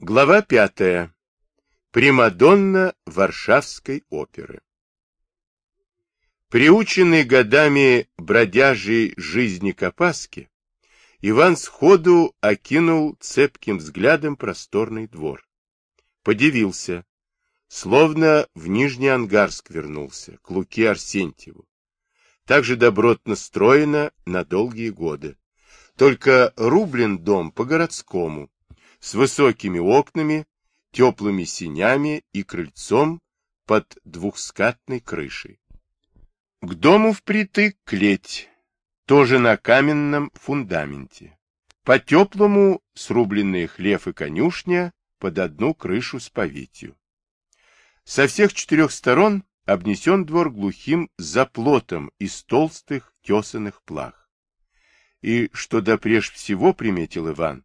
Глава пятая. Примадонна Варшавской оперы. Приученный годами бродяжей жизни Капаски, Иван сходу окинул цепким взглядом просторный двор. Подивился, словно в Нижний Ангарск вернулся, к Луке Арсентьеву. Также добротно строено на долгие годы. Только рублен дом по-городскому, с высокими окнами, теплыми синями и крыльцом под двухскатной крышей. К дому впритык клеть, тоже на каменном фундаменте. По-теплому срубленные хлев и конюшня под одну крышу с повитью. Со всех четырех сторон обнесен двор глухим заплотом из толстых тесаных плах. И, что допреж всего приметил Иван,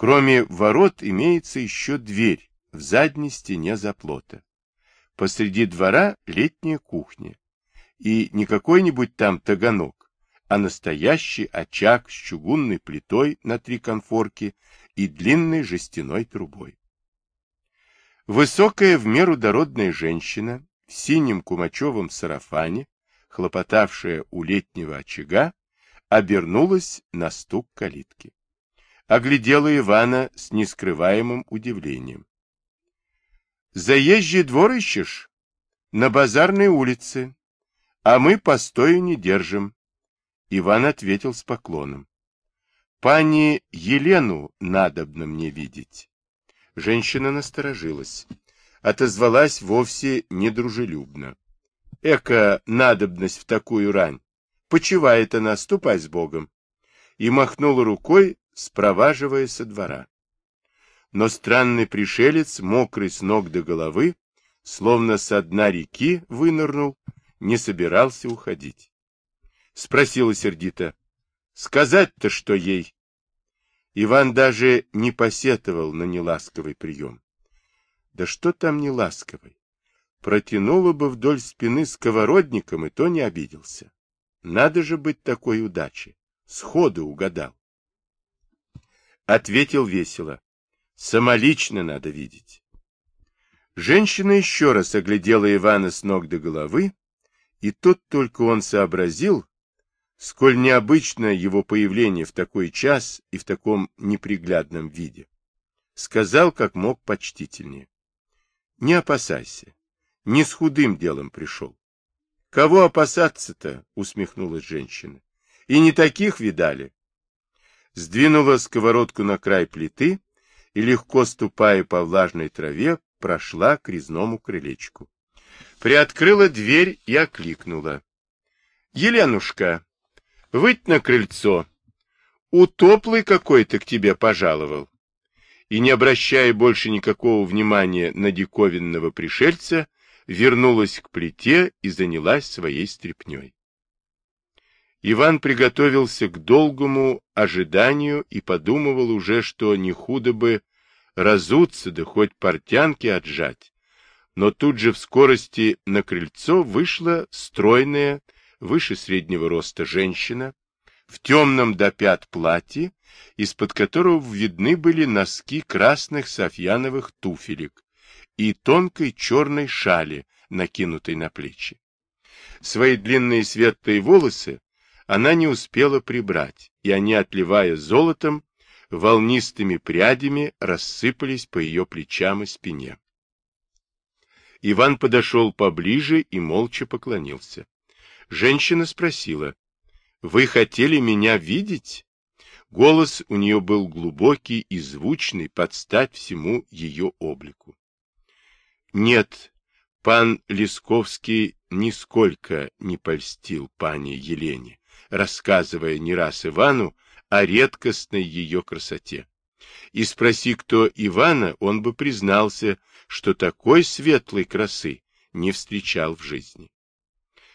Кроме ворот имеется еще дверь в задней стене заплота. Посреди двора летняя кухня. И не какой-нибудь там таганок, а настоящий очаг с чугунной плитой на три конфорки и длинной жестяной трубой. Высокая в меру дородная женщина в синем кумачевом сарафане, хлопотавшая у летнего очага, обернулась на стук калитки оглядела Ивана с нескрываемым удивлением. «Заезжий двор ищешь? На базарной улице, а мы постою не держим». Иван ответил с поклоном. «Пани Елену надобно мне видеть». Женщина насторожилась, отозвалась вовсе недружелюбно. «Эка надобность в такую рань! Почивает она, ступай с Богом!» И махнула рукой спроваживая со двора. Но странный пришелец, мокрый с ног до головы, словно со дна реки вынырнул, не собирался уходить. Спросила сердито, сказать-то что ей? Иван даже не посетовал на неласковый прием. Да что там неласковый? Протянула бы вдоль спины сковородником, и то не обиделся. Надо же быть такой удачи. Сходу угадал. Ответил весело. Самолично надо видеть. Женщина еще раз оглядела Ивана с ног до головы, и тут только он сообразил, сколь необычно его появление в такой час и в таком неприглядном виде. Сказал, как мог почтительнее. Не опасайся, не с худым делом пришел. Кого опасаться-то, усмехнулась женщина. И не таких видали сдвинула сковородку на край плиты и, легко ступая по влажной траве, прошла к резному крылечку. Приоткрыла дверь и окликнула. — Еленушка, выйдь на крыльцо. Утоплый какой-то к тебе пожаловал. И, не обращая больше никакого внимания на диковинного пришельца, вернулась к плите и занялась своей стряпней. Иван приготовился к долгому ожиданию и подумывал уже, что не худо бы разуться, да хоть портянки отжать. Но тут же в скорости на крыльцо вышла стройная, выше среднего роста женщина, в темном до пят платье, из-под которого видны были носки красных софьяновых туфелек и тонкой черной шали, накинутой на плечи. Свои длинные светлые волосы она не успела прибрать, и они, отливая золотом, волнистыми прядями рассыпались по ее плечам и спине. Иван подошел поближе и молча поклонился. Женщина спросила, «Вы хотели меня видеть?» Голос у нее был глубокий и звучный, под стать всему ее облику. «Нет, пан Лесковский нисколько не польстил пане Елене рассказывая не раз Ивану о редкостной ее красоте. И спроси кто Ивана, он бы признался, что такой светлой красы не встречал в жизни.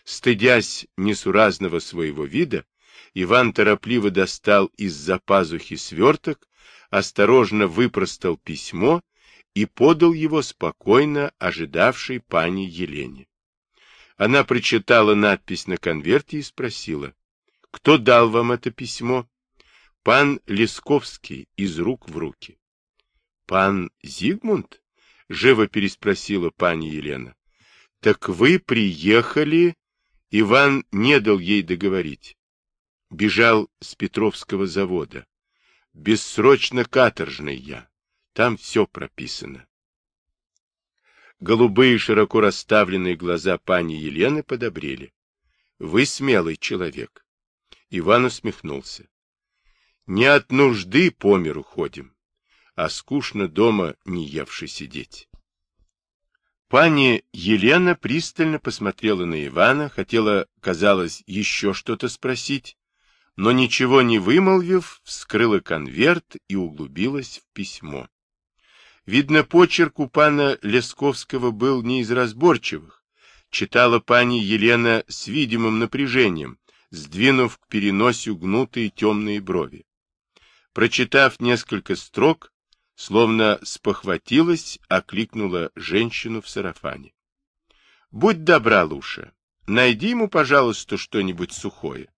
Стыдясь несуразного своего вида, Иван торопливо достал из-за пазухи сверток, осторожно выпростал письмо и подал его спокойно ожидавшей пани Елене. Она прочитала надпись на конверте и спросила, кто дал вам это письмо? Пан Лесковский из рук в руки. Пан Зигмунд? Живо переспросила пани Елена. Так вы приехали? Иван не дал ей договорить. Бежал с Петровского завода. Бессрочно каторжный я. Там все прописано. Голубые, широко расставленные глаза пани Елены подобрели. — Вы смелый человек. Иван усмехнулся. — Не от нужды по миру ходим, а скучно дома не евши сидеть. Пани Елена пристально посмотрела на Ивана, хотела, казалось, еще что-то спросить, но ничего не вымолвив, вскрыла конверт и углубилась в письмо. Видно, почерк у пана Лесковского был не из разборчивых. Читала пани Елена с видимым напряжением, сдвинув к переносию гнутые темные брови. Прочитав несколько строк, словно спохватилась, окликнула женщину в сарафане. — Будь добра, Луша, найди ему, пожалуйста, что-нибудь сухое.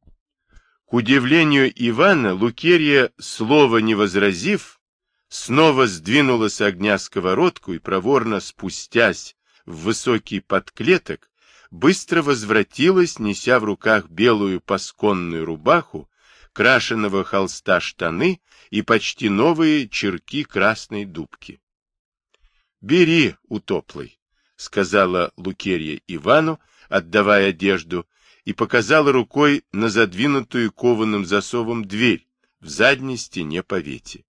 К удивлению Ивана, Лукерья, слова не возразив, снова сдвинула с огня сковородку и, проворно спустясь в высокий подклеток, быстро возвратилась, неся в руках белую пасконную рубаху, крашеного холста штаны и почти новые черки красной дубки. — Бери, утоплый, — сказала Лукерья Ивану, отдавая одежду, и показала рукой на задвинутую кованым засовом дверь в задней стене повети.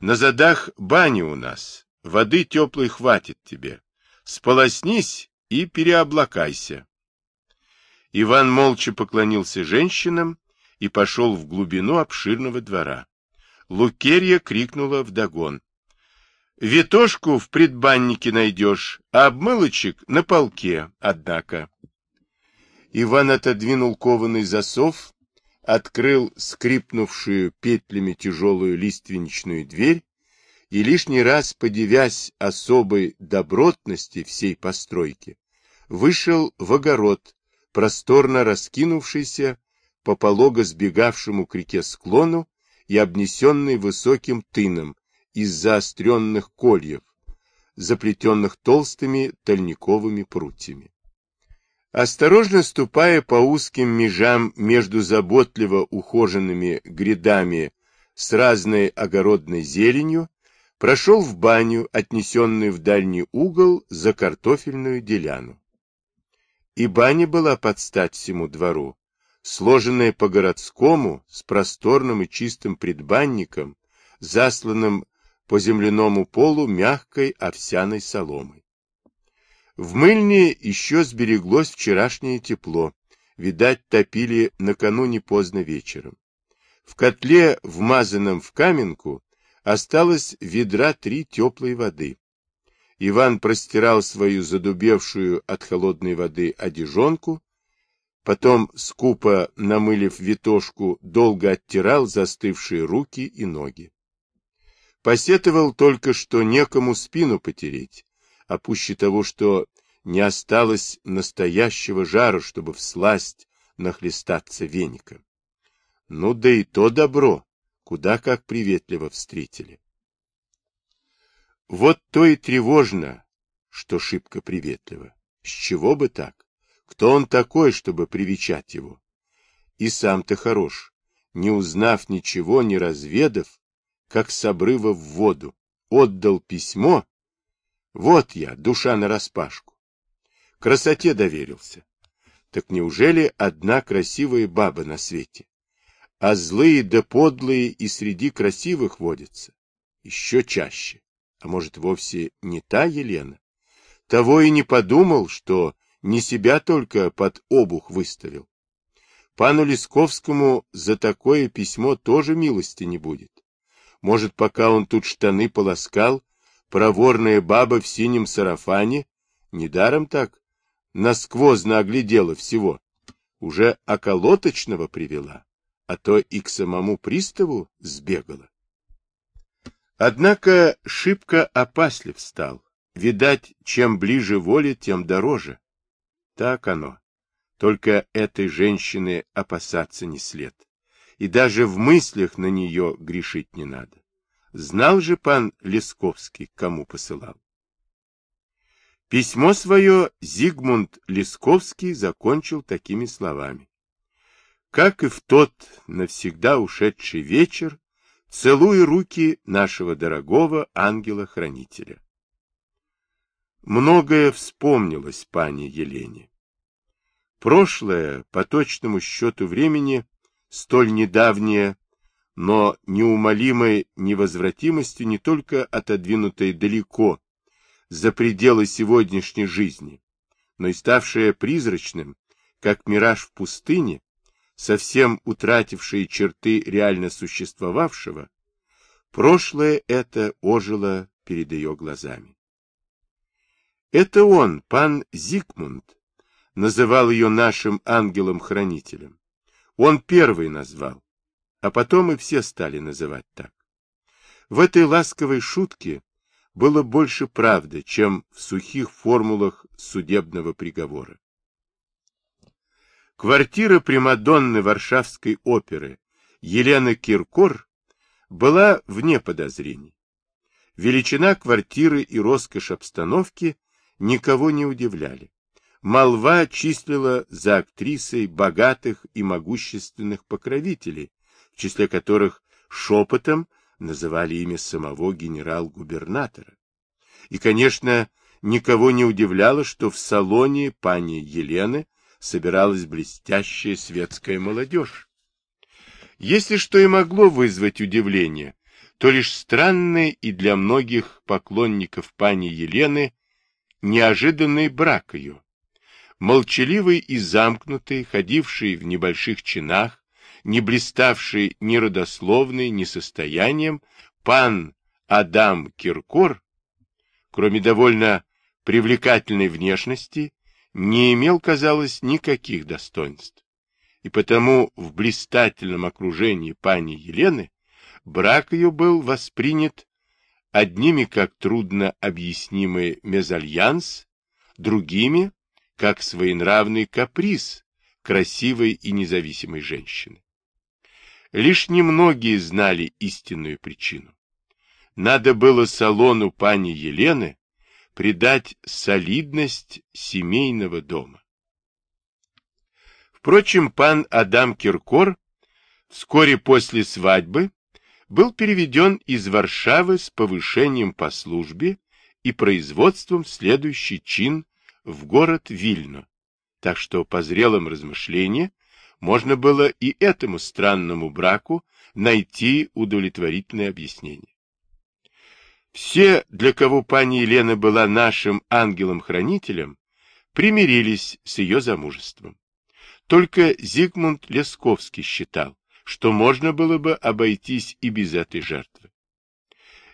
На задах бани у нас, воды теплой хватит тебе. Сполоснись и переоблакайся. Иван молча поклонился женщинам и пошел в глубину обширного двора. Лукерья крикнула вдогон. — Витошку в предбаннике найдешь, а обмылочек на полке, однако. Иван отодвинул кованый засов открыл скрипнувшую петлями тяжелую лиственничную дверь и лишний раз, подивясь особой добротности всей постройки, вышел в огород, просторно раскинувшийся по полого сбегавшему к реке склону и обнесенный высоким тыном из заостренных кольев, заплетенных толстыми тольниковыми прутьями. Осторожно ступая по узким межам между заботливо ухоженными грядами с разной огородной зеленью, прошел в баню, отнесенную в дальний угол за картофельную деляну. И баня была под стать всему двору, сложенная по-городскому, с просторным и чистым предбанником, засланным по земляному полу мягкой овсяной соломой. В мыльне еще сбереглось вчерашнее тепло. Видать, топили накануне поздно вечером. В котле, вмазанном в каменку, осталось ведра три теплой воды. Иван простирал свою задубевшую от холодной воды одежонку, потом, скупо намылив витошку, долго оттирал застывшие руки и ноги. Посетовал только, что некому спину потереть, а пуще того, что не осталось настоящего жара, чтобы всласть нахлестаться веником. Ну да и то добро, куда как приветливо встретили. Вот то и тревожно, что шибко приветливо. С чего бы так? Кто он такой, чтобы привечать его? И сам-то хорош, не узнав ничего, не разведав, как с обрыва в воду, отдал письмо вот я, душа нараспашку. Красоте доверился. Так неужели одна красивая баба на свете? А злые да подлые и среди красивых водятся. Еще чаще. А может, вовсе не та Елена? Того и не подумал, что не себя только под обух выставил. Пану Лесковскому за такое письмо тоже милости не будет. Может, пока он тут штаны полоскал, проворная баба в синем сарафане, недаром так, насквозно оглядела всего, уже околоточного привела, а то и к самому приставу сбегала. Однако шибко опаслив стал. Видать, чем ближе воли, тем дороже. Так оно. Только этой женщины опасаться не след. И даже в мыслях на нее грешить не надо. Знал же пан Лесковский, кому посылал. Письмо свое Зигмунд Лесковский закончил такими словами. Как и в тот навсегда ушедший вечер, целую руки нашего дорогого ангела-хранителя. Многое вспомнилось пане Елене. Прошлое, по точному счету времени, столь недавнее, но неумолимой невозвратимостью не только отодвинутой далеко, за пределы сегодняшней жизни, но и ставшее призрачным, как мираж в пустыне, совсем утратившие черты реально существовавшего, прошлое это ожило перед ее глазами. Это он, пан Зигмунд, называл ее нашим ангелом-хранителем. Он первый назвал а потом и все стали называть так. В этой ласковой шутке было больше правды, чем в сухих формулах судебного приговора. Квартира Примадонны Варшавской оперы Елены Киркор была вне подозрений. Величина квартиры и роскошь обстановки никого не удивляли. Молва числила за актрисой богатых и могущественных покровителей, в числе которых шепотом называли имя самого генерал-губернатора. И, конечно, никого не удивляло, что в салоне пани Елены собиралась блестящая светская молодежь. Если что и могло вызвать удивление, то лишь странный и для многих поклонников пани Елены неожиданный брак ее. Молчаливый и замкнутый, ходивший в небольших чинах, не блиставший ни родословной, ни состоянием, пан Адам Киркор, кроме довольно привлекательной внешности, не имел, казалось, никаких достоинств. И потому в блистательном окружении пани Елены брак ее был воспринят одними как трудно объяснимый мезальянс, другими как своенравный каприз красивой и независимой женщины. Лишь немногие знали истинную причину. Надо было салону пани Елены придать солидность семейного дома. Впрочем, пан Адам Киркор вскоре после свадьбы был переведен из Варшавы с повышением по службе и производством в следующий чин в город Вильно, так что по зрелым размышлениям можно было и этому странному браку найти удовлетворительное объяснение. Все, для кого пани Елена была нашим ангелом-хранителем, примирились с ее замужеством. Только Зигмунд Лесковский считал, что можно было бы обойтись и без этой жертвы.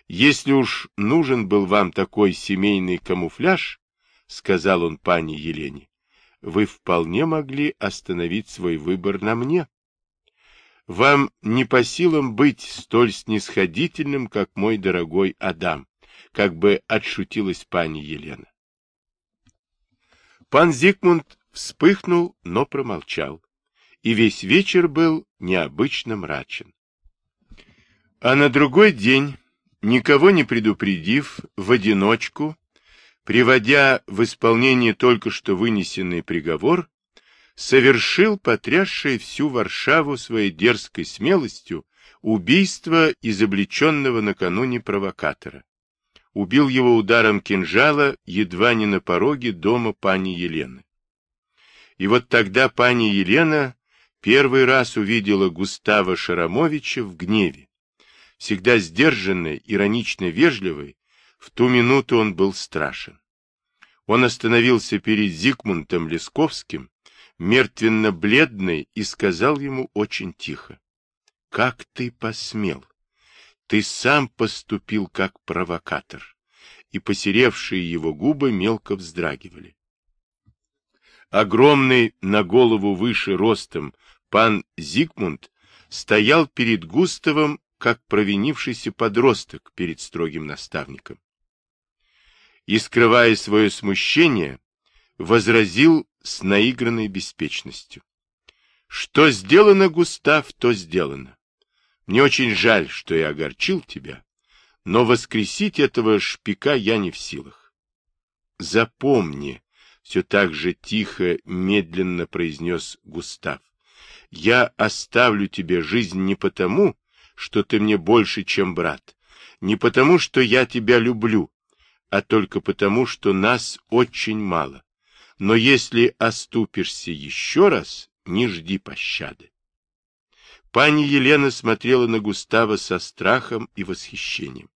«Если уж нужен был вам такой семейный камуфляж, — сказал он пане Елене, вы вполне могли остановить свой выбор на мне. Вам не по силам быть столь снисходительным, как мой дорогой Адам, как бы отшутилась пани Елена. Пан Зигмунд вспыхнул, но промолчал, и весь вечер был необычно мрачен. А на другой день, никого не предупредив, в одиночку, приводя в исполнение только что вынесенный приговор, совершил потрясшее всю Варшаву своей дерзкой смелостью убийство изобличенного накануне провокатора. Убил его ударом кинжала едва не на пороге дома пани Елены. И вот тогда пани Елена первый раз увидела Густава Шарамовича в гневе. Всегда сдержанный, иронично вежливый, в ту минуту он был страшен. Он остановился перед Зигмунтом Лесковским, мертвенно-бледный, и сказал ему очень тихо. — Как ты посмел? Ты сам поступил как провокатор. И посеревшие его губы мелко вздрагивали. Огромный на голову выше ростом пан Зигмунд стоял перед Густавом, как провинившийся подросток перед строгим наставником и, скрывая свое смущение, возразил с наигранной беспечностью. Что сделано, Густав, то сделано. Мне очень жаль, что я огорчил тебя, но воскресить этого шпика я не в силах. Запомни, все так же тихо, медленно произнес Густав. Я оставлю тебе жизнь не потому, что ты мне больше, чем брат, не потому, что я тебя люблю, а только потому, что нас очень мало. Но если оступишься еще раз, не жди пощады. Пани Елена смотрела на Густава со страхом и восхищением.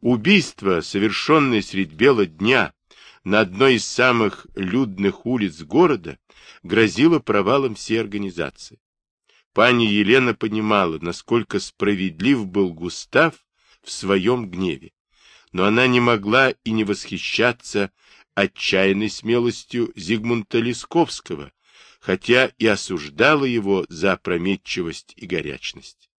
Убийство, совершенное средь бела дня на одной из самых людных улиц города, грозило провалом всей организации. Пани Елена понимала, насколько справедлив был Густав в своем гневе, но она не могла и не восхищаться отчаянной смелостью Зигмунта Лисковского, хотя и осуждала его за опрометчивость и горячность.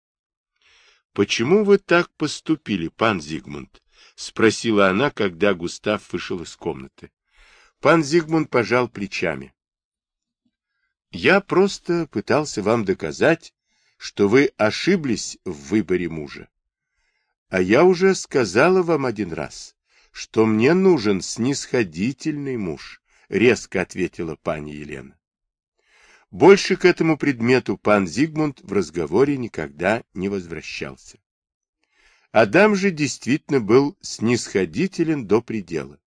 — Почему вы так поступили, пан Зигмунд? — спросила она, когда Густав вышел из комнаты. Пан Зигмунд пожал плечами. — Я просто пытался вам доказать, что вы ошиблись в выборе мужа. А я уже сказала вам один раз, что мне нужен снисходительный муж, резко ответила пани Елена. Больше к этому предмету пан Зигмунд в разговоре никогда не возвращался. Адам же действительно был снисходителен до предела.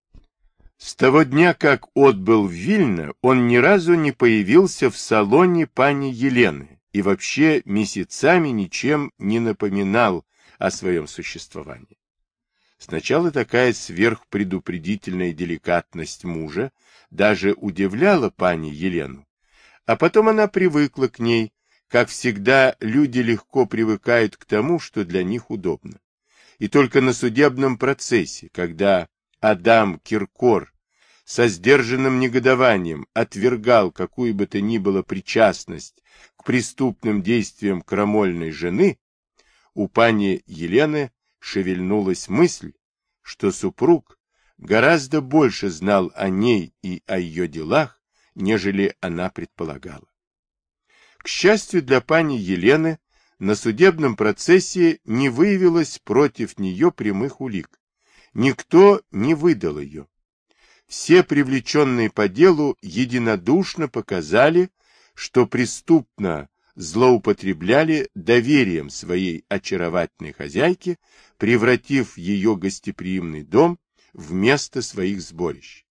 С того дня, как отбыл в Вильно, он ни разу не появился в салоне пани Елены и вообще месяцами ничем не напоминал о своем существовании. Сначала такая сверхпредупредительная деликатность мужа даже удивляла пани Елену, а потом она привыкла к ней, как всегда люди легко привыкают к тому, что для них удобно. И только на судебном процессе, когда Адам Киркор со сдержанным негодованием отвергал какую бы то ни было причастность к преступным действиям крамольной жены, у пани Елены шевельнулась мысль, что супруг гораздо больше знал о ней и о ее делах, нежели она предполагала. К счастью для пани Елены, на судебном процессе не выявилось против нее прямых улик. Никто не выдал ее. Все привлеченные по делу единодушно показали, что преступно злоупотребляли доверием своей очаровательной хозяйки, превратив ее гостеприимный дом в место своих сборищ.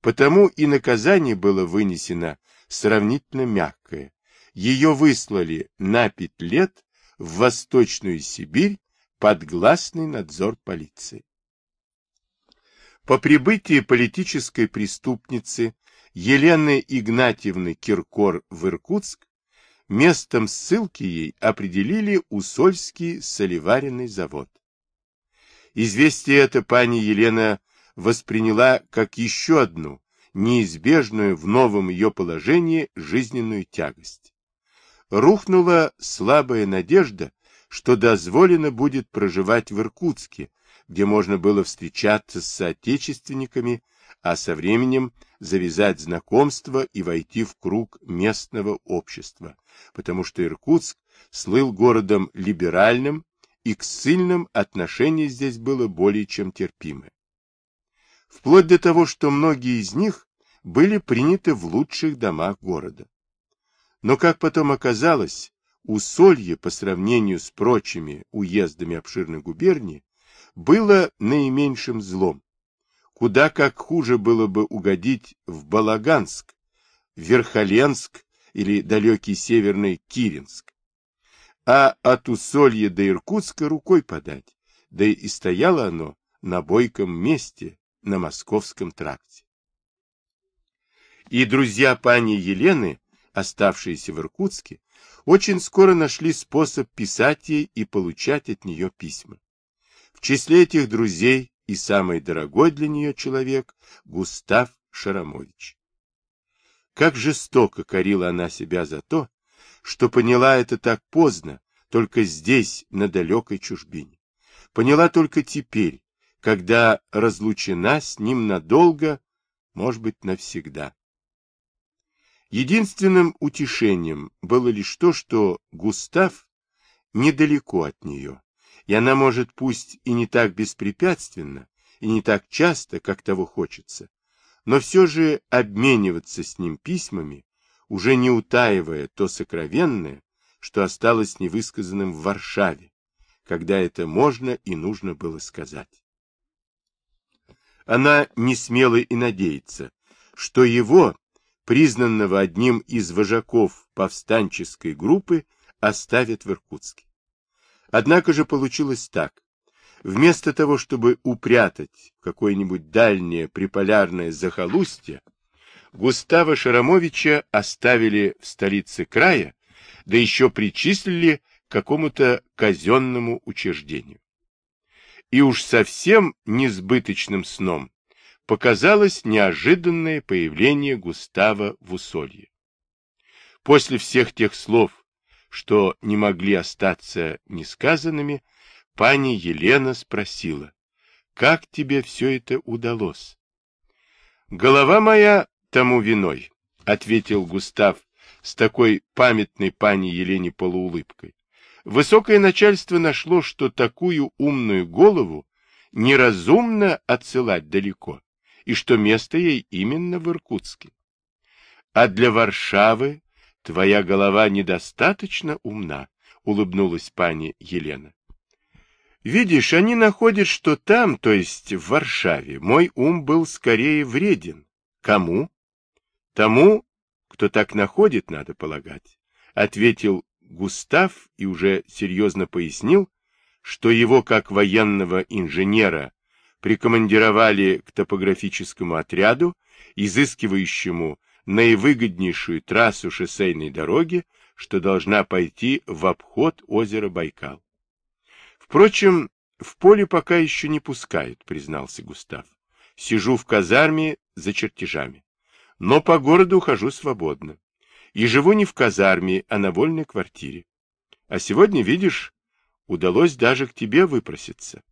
Потому и наказание было вынесено сравнительно мягкое. Ее выслали на пять лет в Восточную Сибирь под гласный надзор полиции. По прибытии политической преступницы Елены Игнатьевны Киркор в Иркутск Местом ссылки ей определили Усольский солеваренный завод. Известие это пани Елена восприняла как еще одну, неизбежную в новом ее положении жизненную тягость. Рухнула слабая надежда, что дозволено будет проживать в Иркутске, где можно было встречаться с соотечественниками а со временем завязать знакомство и войти в круг местного общества, потому что Иркутск слыл городом либеральным, и к ссыльным отношение здесь было более чем терпимое. Вплоть до того, что многие из них были приняты в лучших домах города. Но, как потом оказалось, Усолье по сравнению с прочими уездами обширной губернии было наименьшим злом, Куда как хуже было бы угодить в Балаганск, Верхоленск или далекий северный Киринск. А от Усолья до Иркутска рукой подать, да и стояло оно на бойком месте на Московском тракте. И друзья пани Елены, оставшиеся в Иркутске, очень скоро нашли способ писать ей и получать от нее письма. В числе этих друзей и самый дорогой для нее человек Густав Шарамович. Как жестоко корила она себя за то, что поняла это так поздно, только здесь, на далекой чужбине. Поняла только теперь, когда разлучена с ним надолго, может быть, навсегда. Единственным утешением было лишь то, что Густав недалеко от нее, и она может пусть и не так беспрепятственно, и не так часто, как того хочется, но все же обмениваться с ним письмами, уже не утаивая то сокровенное, что осталось невысказанным в Варшаве, когда это можно и нужно было сказать. Она не смела и надеяться, что его, признанного одним из вожаков повстанческой группы, оставят в Иркутске. Однако же получилось так. Вместо того, чтобы упрятать какое-нибудь дальнее приполярное захолустье, Густава Шарамовича оставили в столице края, да еще причислили к какому-то казенному учреждению. И уж совсем несбыточным сном показалось неожиданное появление Густава в Усолье. После всех тех слов, что не могли остаться несказанными, пани Елена спросила, «Как тебе все это удалось?» «Голова моя тому виной», — ответил Густав с такой памятной пани Елене полуулыбкой. Высокое начальство нашло, что такую умную голову неразумно отсылать далеко и что место ей именно в Иркутске. А для Варшавы твоя голова недостаточно умна, улыбнулась пани Елена. Видишь, они находят, что там, то есть в Варшаве, мой ум был скорее вреден. Кому? Тому, кто так находит, надо полагать, ответил Густав и уже серьезно пояснил, что его как военного инженера прикомандировали к топографическому отряду, изыскивающему наивыгоднейшую трассу шоссейной дороги, что должна пойти в обход озера Байкал. Впрочем, в поле пока еще не пускают, признался Густав. Сижу в казарме за чертежами. Но по городу хожу свободно. И живу не в казарме, а на вольной квартире. А сегодня, видишь, удалось даже к тебе выпроситься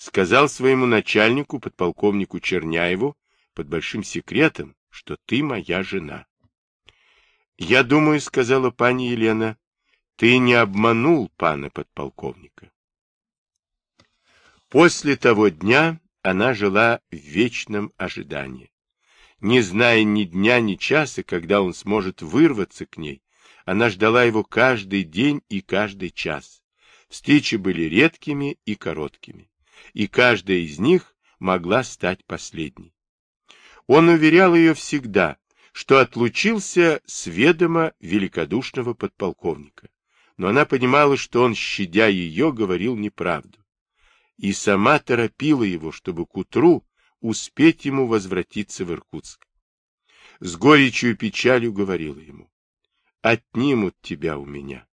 сказал своему начальнику, подполковнику Черняеву, под большим секретом, что ты моя жена. Я думаю, сказала пани Елена, ты не обманул пана подполковника. После того дня она жила в вечном ожидании. Не зная ни дня, ни часа, когда он сможет вырваться к ней, она ждала его каждый день и каждый час. Встречи были редкими и короткими и каждая из них могла стать последней. Он уверял ее всегда, что отлучился с ведома великодушного подполковника, но она понимала, что он, щадя ее, говорил неправду, и сама торопила его, чтобы к утру успеть ему возвратиться в Иркутск. С горечью и печалью говорила ему, «Отнимут тебя у меня,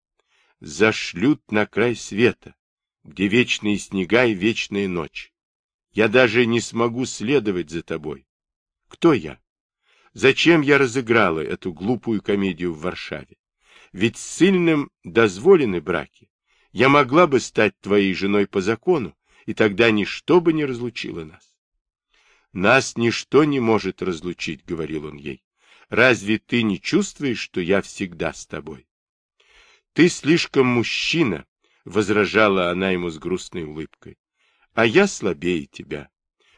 зашлют на край света, где вечные снега и вечная ночь. Я даже не смогу следовать за тобой. Кто я? Зачем я разыграла эту глупую комедию в Варшаве? Ведь с сильным дозволены браки. Я могла бы стать твоей женой по закону, и тогда ничто бы не разлучило нас. Нас ничто не может разлучить, — говорил он ей. Разве ты не чувствуешь, что я всегда с тобой? Ты слишком мужчина, возражала она ему с грустной улыбкой. А я слабее тебя.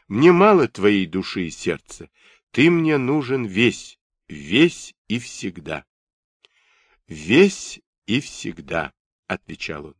Мне мало твоей души и сердца. Ты мне нужен весь, весь и всегда. Весь и всегда, отвечал он.